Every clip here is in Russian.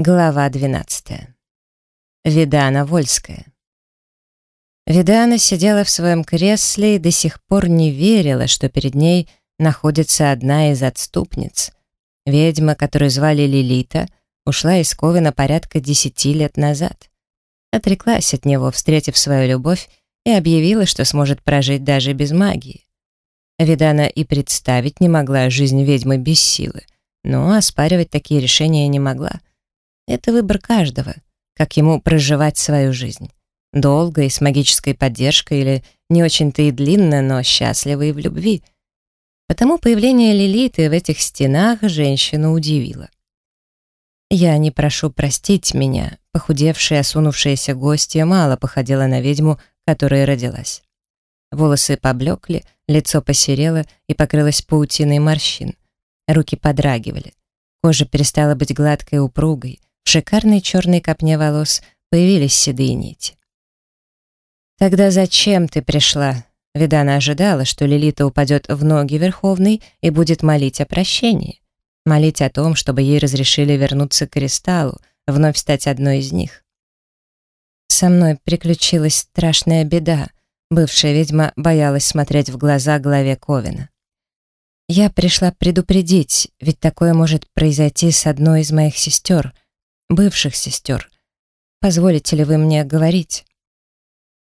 Глава 12. Видана Вольская. Видана сидела в своем кресле и до сих пор не верила, что перед ней находится одна из отступниц. Ведьма, которую звали Лилита, ушла из Ковина порядка десяти лет назад. Отреклась от него, встретив свою любовь, и объявила, что сможет прожить даже без магии. Видана и представить не могла жизнь ведьмы без силы, но оспаривать такие решения не могла — это выбор каждого, как ему проживать свою жизнь. Долго и с магической поддержкой или не очень-то и длинно, но счастливо и в любви. Потому появление Лилиты в этих стенах женщину удивило. «Я не прошу простить меня», похудевшая, осунувшаяся гостья мало походила на ведьму, которая родилась. Волосы поблекли, лицо посерело и покрылось паутиной морщин. Руки подрагивали. Кожа перестала быть гладкой и упругой, шикарной черной копне волос появились седые нити. «Тогда зачем ты пришла?» Видана ожидала, что Лилита упадет в ноги Верховной и будет молить о прощении. Молить о том, чтобы ей разрешили вернуться к кристаллу, вновь стать одной из них. Со мной приключилась страшная беда. Бывшая ведьма боялась смотреть в глаза главе Ковина. Я пришла предупредить, ведь такое может произойти с одной из моих сестер — бывших сестер. Позволите ли вы мне говорить?»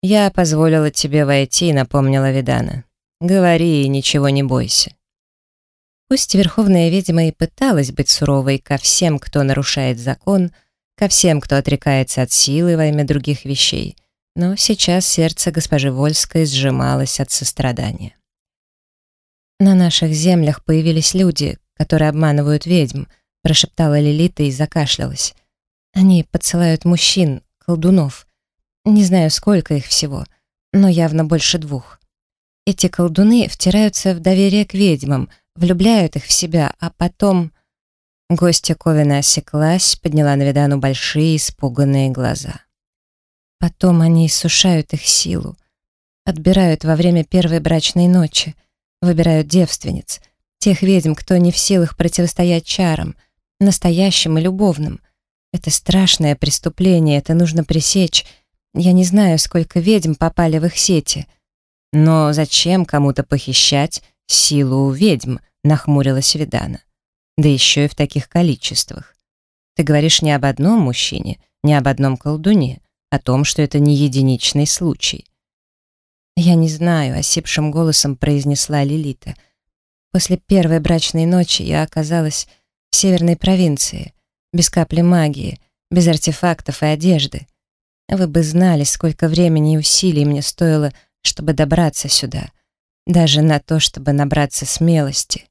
«Я позволила тебе войти», — напомнила Видана. «Говори и ничего не бойся». Пусть Верховная Ведьма и пыталась быть суровой ко всем, кто нарушает закон, ко всем, кто отрекается от силы во имя других вещей, но сейчас сердце госпожи Вольской сжималось от сострадания. «На наших землях появились люди, которые обманывают ведьм», прошептала Лилита и закашлялась. Они подсылают мужчин, колдунов. Не знаю, сколько их всего, но явно больше двух. Эти колдуны втираются в доверие к ведьмам, влюбляют их в себя, а потом... Гостья Ковина осеклась, подняла на видану большие испуганные глаза. Потом они иссушают их силу, отбирают во время первой брачной ночи, выбирают девственниц, тех ведьм, кто не в силах противостоять чарам, настоящим и любовным, это страшное преступление, это нужно пресечь. Я не знаю, сколько ведьм попали в их сети. Но зачем кому-то похищать силу ведьм, нахмурилась Видана. Да еще и в таких количествах. Ты говоришь не об одном мужчине, не об одном колдуне, о том, что это не единичный случай. «Я не знаю», — осипшим голосом произнесла Лилита. «После первой брачной ночи я оказалась в северной провинции без капли магии, без артефактов и одежды. Вы бы знали, сколько времени и усилий мне стоило, чтобы добраться сюда, даже на то, чтобы набраться смелости.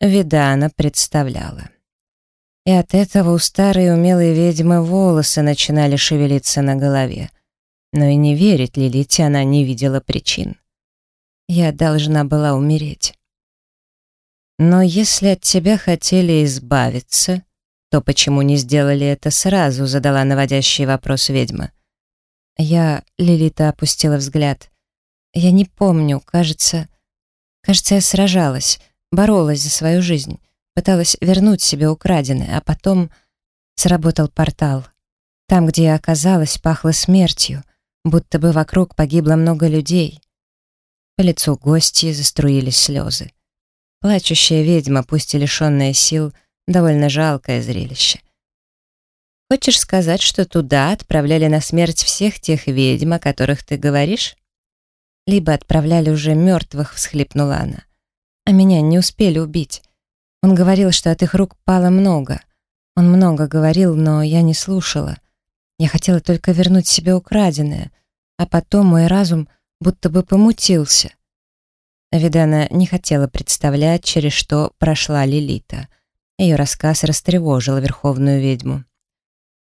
Видана представляла. И от этого у старой умелой ведьмы волосы начинали шевелиться на голове. Но и не верить Лилите она не видела причин. Я должна была умереть. Но если от тебя хотели избавиться, то почему не сделали это сразу?» — задала наводящий вопрос ведьма. Я... Лилита опустила взгляд. «Я не помню, кажется... Кажется, я сражалась, боролась за свою жизнь, пыталась вернуть себе украденное, а потом сработал портал. Там, где я оказалась, пахло смертью, будто бы вокруг погибло много людей». По лицу гостьи заструились слезы. Плачущая ведьма, пусть и лишенная сил, — Довольно жалкое зрелище. Хочешь сказать, что туда отправляли на смерть всех тех ведьм, о которых ты говоришь? Либо отправляли уже мертвых, всхлипнула она. А меня не успели убить. Он говорил, что от их рук пало много. Он много говорил, но я не слушала. Я хотела только вернуть себе украденное, а потом мой разум будто бы помутился. Видана не хотела представлять, через что прошла Лилита — ее рассказ растревожил верховную ведьму.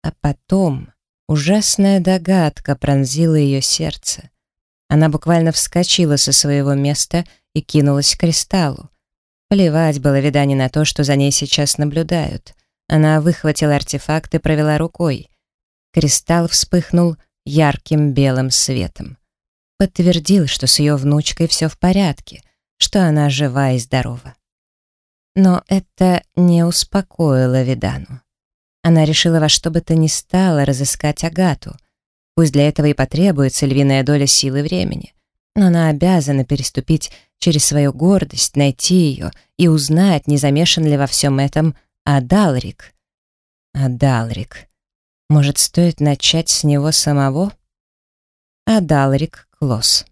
А потом ужасная догадка пронзила ее сердце. Она буквально вскочила со своего места и кинулась к кристаллу. Плевать было видание на то, что за ней сейчас наблюдают. Она выхватила артефакт и провела рукой. Кристалл вспыхнул ярким белым светом. Подтвердил, что с ее внучкой все в порядке, что она жива и здорова. Но это не успокоило Видану. Она решила во что бы то ни стало разыскать Агату. Пусть для этого и потребуется львиная доля силы времени. Но она обязана переступить через свою гордость, найти ее и узнать, не замешан ли во всем этом Адалрик. Адалрик. Может, стоит начать с него самого? Адалрик Клосс.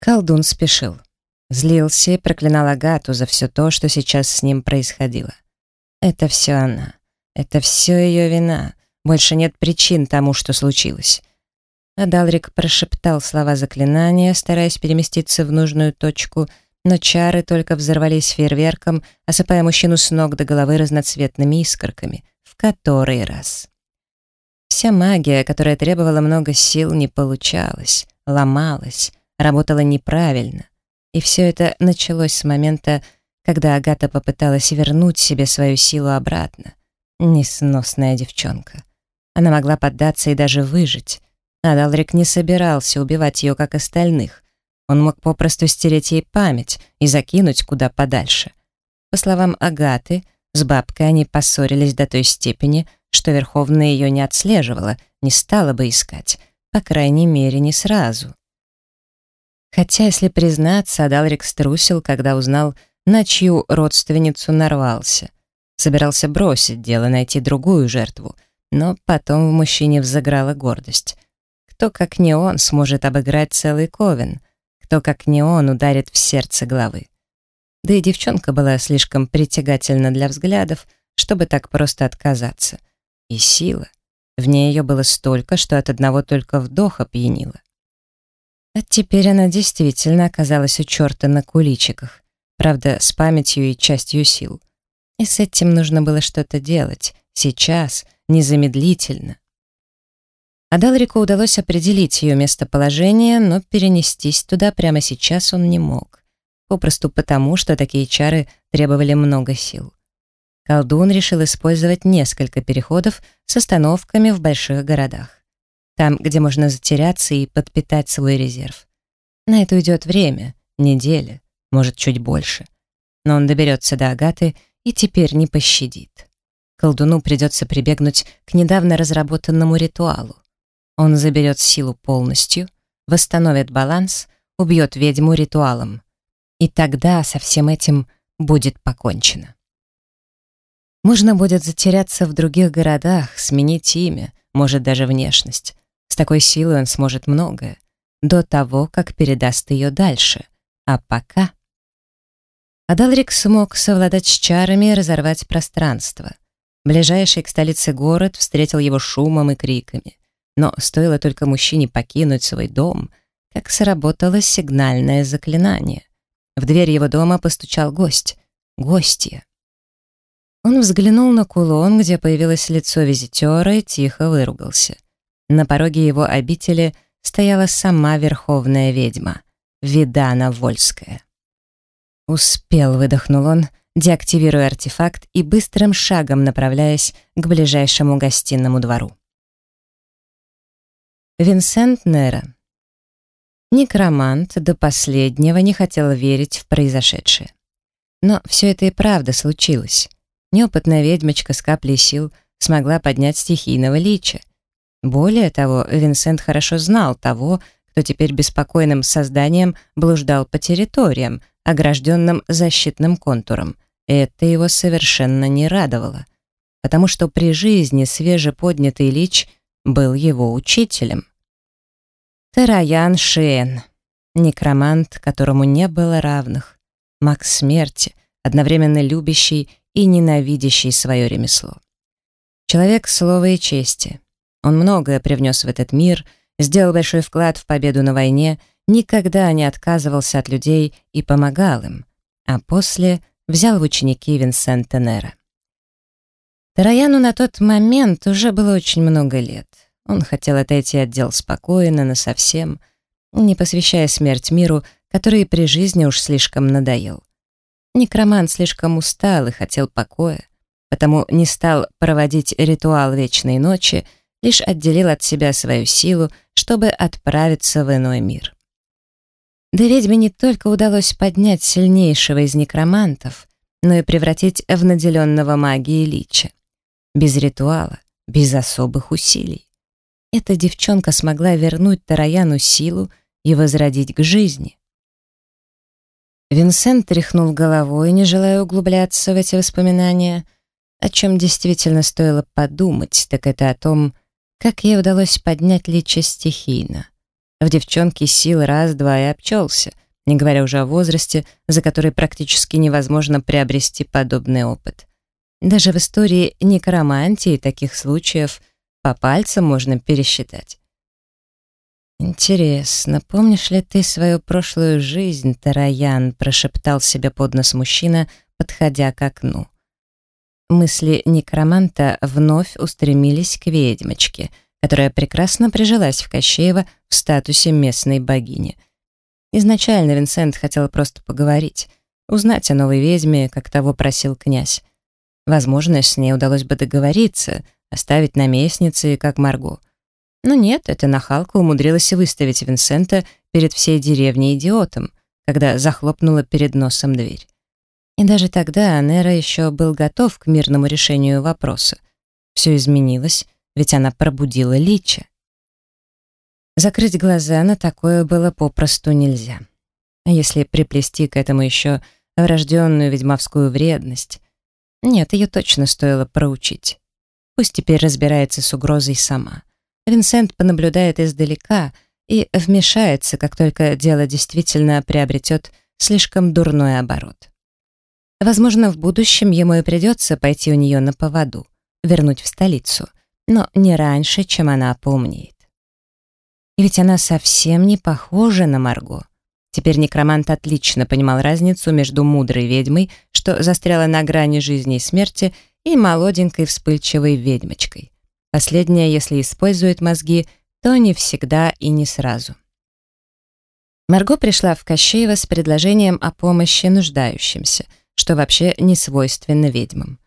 Колдун спешил. Злился и проклинал Агату за все то, что сейчас с ним происходило. Это все она. Это все ее вина. Больше нет причин тому, что случилось. Адалрик прошептал слова заклинания, стараясь переместиться в нужную точку, но чары только взорвались фейерверком, осыпая мужчину с ног до головы разноцветными искорками. В который раз. Вся магия, которая требовала много сил, не получалась, ломалась, работала неправильно. И все это началось с момента, когда Агата попыталась вернуть себе свою силу обратно. Несносная девчонка. Она могла поддаться и даже выжить. А Далрик не собирался убивать ее, как остальных. Он мог попросту стереть ей память и закинуть куда подальше. По словам Агаты, с бабкой они поссорились до той степени, что Верховная ее не отслеживала, не стала бы искать, по крайней мере, не сразу. Хотя, если признаться, Адалрик струсил, когда узнал, на чью родственницу нарвался. Собирался бросить дело, найти другую жертву, но потом в мужчине взыграла гордость. Кто, как не он, сможет обыграть целый ковен? Кто, как не он, ударит в сердце главы? Да и девчонка была слишком притягательна для взглядов, чтобы так просто отказаться. И сила. В ней ее было столько, что от одного только вдоха пьянила. А теперь она действительно оказалась у черта на куличиках, правда, с памятью и частью сил. И с этим нужно было что-то делать, сейчас, незамедлительно. Адалрику удалось определить ее местоположение, но перенестись туда прямо сейчас он не мог. Попросту потому, что такие чары требовали много сил. Колдун решил использовать несколько переходов с остановками в больших городах там, где можно затеряться и подпитать свой резерв. На это уйдет время, неделя, может, чуть больше. Но он доберется до Агаты и теперь не пощадит. Колдуну придется прибегнуть к недавно разработанному ритуалу. Он заберет силу полностью, восстановит баланс, убьет ведьму ритуалом. И тогда со всем этим будет покончено. Можно будет затеряться в других городах, сменить имя, может даже внешность. С такой силой он сможет многое, до того, как передаст ее дальше. А пока... Адалрик смог совладать с чарами и разорвать пространство. Ближайший к столице город встретил его шумом и криками. Но стоило только мужчине покинуть свой дом, как сработало сигнальное заклинание. В дверь его дома постучал гость. Гостья. Он взглянул на кулон, где появилось лицо визитера, и тихо выругался — на пороге его обители стояла сама верховная ведьма, Видана Вольская. Успел, выдохнул он, деактивируя артефакт и быстрым шагом направляясь к ближайшему гостинному двору. Винсент Нера. Некромант до последнего не хотел верить в произошедшее. Но все это и правда случилось. Неопытная ведьмочка с каплей сил смогла поднять стихийного лича, более того, Винсент хорошо знал того, кто теперь беспокойным созданием блуждал по территориям, огражденным защитным контуром. Это его совершенно не радовало, потому что при жизни свежеподнятый лич был его учителем. Тараян Шиэн, некромант, которому не было равных, маг смерти, одновременно любящий и ненавидящий свое ремесло. Человек слова и чести, он многое привнес в этот мир, сделал большой вклад в победу на войне, никогда не отказывался от людей и помогал им, а после взял в ученики Винсента Нера. Тараяну на тот момент уже было очень много лет. Он хотел отойти от дел спокойно, но совсем, не посвящая смерть миру, который при жизни уж слишком надоел. Некромант слишком устал и хотел покоя, потому не стал проводить ритуал Вечной Ночи, лишь отделил от себя свою силу, чтобы отправиться в иной мир. Да ведьме не только удалось поднять сильнейшего из некромантов, но и превратить в наделенного магией лича. без ритуала, без особых усилий. Эта девчонка смогла вернуть Тараяну силу и возродить к жизни. Винсент тряхнул головой, не желая углубляться в эти воспоминания. О чем действительно стоило подумать, так это о том, как ей удалось поднять лича стихийно. В девчонке сил раз-два и обчелся, не говоря уже о возрасте, за который практически невозможно приобрести подобный опыт. Даже в истории некромантии таких случаев по пальцам можно пересчитать. «Интересно, помнишь ли ты свою прошлую жизнь, Тараян?» прошептал себе под нос мужчина, подходя к окну. Мысли некроманта вновь устремились к ведьмочке, которая прекрасно прижилась в Кощеево в статусе местной богини. Изначально Винсент хотел просто поговорить, узнать о новой ведьме, как того просил князь. Возможно, с ней удалось бы договориться, оставить наместницы, как Марго — но нет, эта нахалка умудрилась выставить Винсента перед всей деревней идиотом, когда захлопнула перед носом дверь. И даже тогда Анера еще был готов к мирному решению вопроса. Все изменилось, ведь она пробудила Лича. Закрыть глаза на такое было попросту нельзя. А если приплести к этому еще врожденную ведьмовскую вредность? Нет, ее точно стоило проучить. Пусть теперь разбирается с угрозой сама. Винсент понаблюдает издалека и вмешается, как только дело действительно приобретет слишком дурной оборот. Возможно, в будущем ему и придется пойти у нее на поводу, вернуть в столицу, но не раньше, чем она поумнеет. И ведь она совсем не похожа на Марго. Теперь некромант отлично понимал разницу между мудрой ведьмой, что застряла на грани жизни и смерти, и молоденькой вспыльчивой ведьмочкой. Последняя, если использует мозги, то не всегда и не сразу. Марго пришла в Кощеево с предложением о помощи нуждающимся, что вообще не свойственно ведьмам.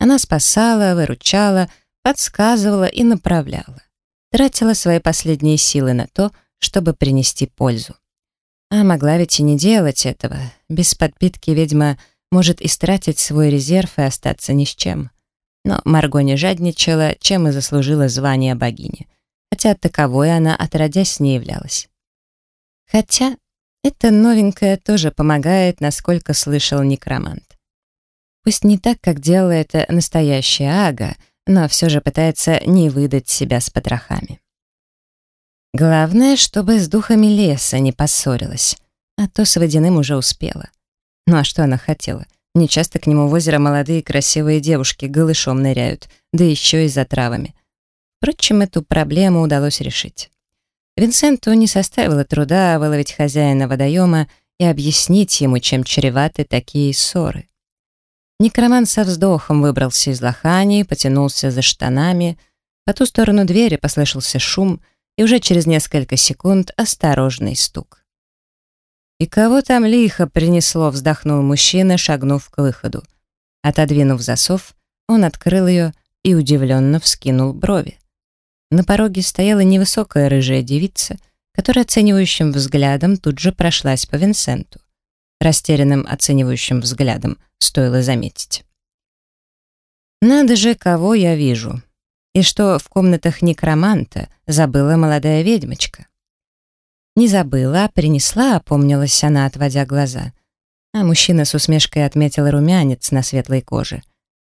Она спасала, выручала, подсказывала и направляла. Тратила свои последние силы на то, чтобы принести пользу. А могла ведь и не делать этого. Без подпитки ведьма может истратить свой резерв и остаться ни с чем. Но Марго не жадничала, чем и заслужила звание богини, хотя таковой она отродясь не являлась. Хотя это новенькое тоже помогает, насколько слышал некромант. Пусть не так, как делала это настоящая Ага, но все же пытается не выдать себя с потрохами. Главное, чтобы с духами леса не поссорилась, а то с водяным уже успела. Ну а что она хотела? Нечасто к нему в озеро молодые красивые девушки голышом ныряют, да еще и за травами. Впрочем, эту проблему удалось решить. Винсенту не составило труда выловить хозяина водоема и объяснить ему, чем чреваты такие ссоры. Некроман со вздохом выбрался из лохани, потянулся за штанами. По ту сторону двери послышался шум, и уже через несколько секунд осторожный стук. «И кого там лихо принесло?» — вздохнул мужчина, шагнув к выходу. Отодвинув засов, он открыл ее и удивленно вскинул брови. На пороге стояла невысокая рыжая девица, которая оценивающим взглядом тут же прошлась по Винсенту. Растерянным оценивающим взглядом стоило заметить. «Надо же, кого я вижу!» И что в комнатах некроманта забыла молодая ведьмочка. Не забыла, а принесла, опомнилась она, отводя глаза. А мужчина с усмешкой отметил румянец на светлой коже.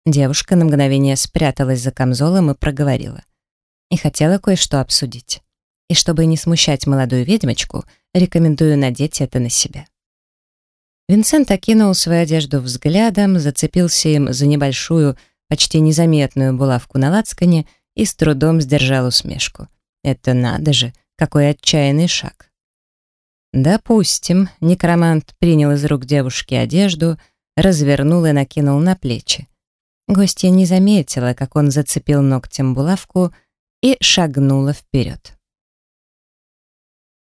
Девушка на мгновение спряталась за камзолом и проговорила. И хотела кое-что обсудить. И чтобы не смущать молодую ведьмочку, рекомендую надеть это на себя. Винсент окинул свою одежду взглядом, зацепился им за небольшую, почти незаметную булавку на лацкане и с трудом сдержал усмешку. Это надо же, какой отчаянный шаг. Допустим, некромант принял из рук девушки одежду, развернул и накинул на плечи. Гостья не заметила, как он зацепил ногтем булавку и шагнула вперед.